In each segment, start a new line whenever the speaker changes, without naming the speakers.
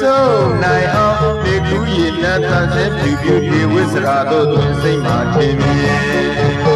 ဆုံးနိုင်အောင်ဒီကူရင်နတ်သန့်စင်ပြူပြူဒီဝိစရာတို့တွင်စိတ်မှာထင်မြ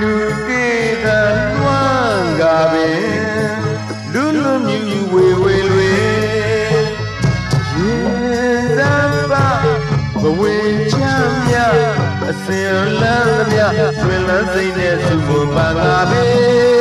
လူတေသာလွှမ်းကြပဲလူလူမြူမြူဝေဝေလွေရင်သမ်းပါဘဝင်းချမ်းမြအစင်လန်းသမျှဆွေလန်းစိတ်နဲ့စုဖို့ပါငါပဲခင်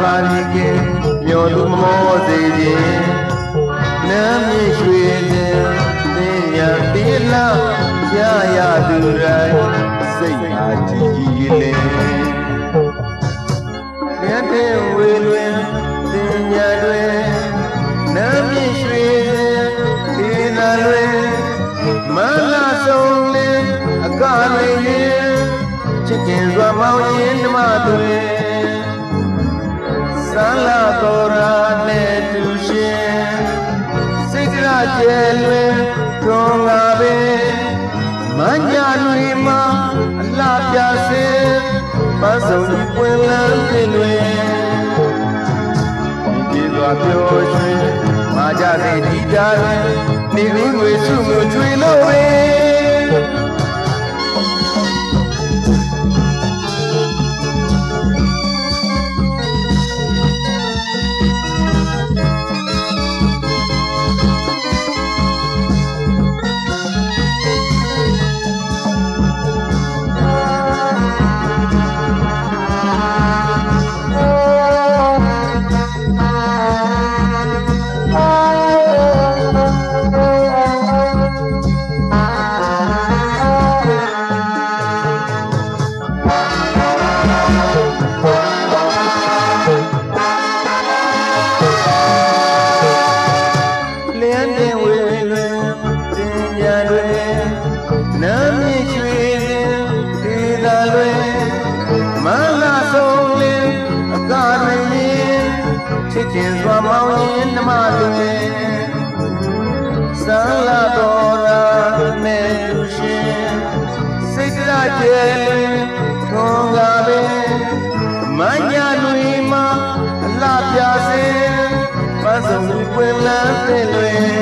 ပါလိကေမျောသူမမောစေခြင်းနမ်းမြေရွှေခြင်းသင်ညာတိလာရရသူတိုင်းစိတ်အားကြည်ကြည်လေးရတဲ့ဝေလွင်သင်ညာတွေနမ်းမြေရွှေခြင်းဒီနာတွေမလာဆုံးလင်းအကားလေးရ တော်ရာနဲ့တူရှင်စိတ်ကြကျဲလွင်ထွန်ငါပင်မညာတွေမှာအလှပြစေပန်းစုံကြီးပွင့်လန်းပြင်လွင်ဒီစွာပျော်ရွှင်မာကြစေဒီတာတွင်နေရင်းငွေစုမှုချွေလို့ပင် ကြကျဲလင်းထွန်ကားပင်မညာတွေမှာအလှပြစေပန်းစုံကိုပွင့်လန်းတဲ့လွင်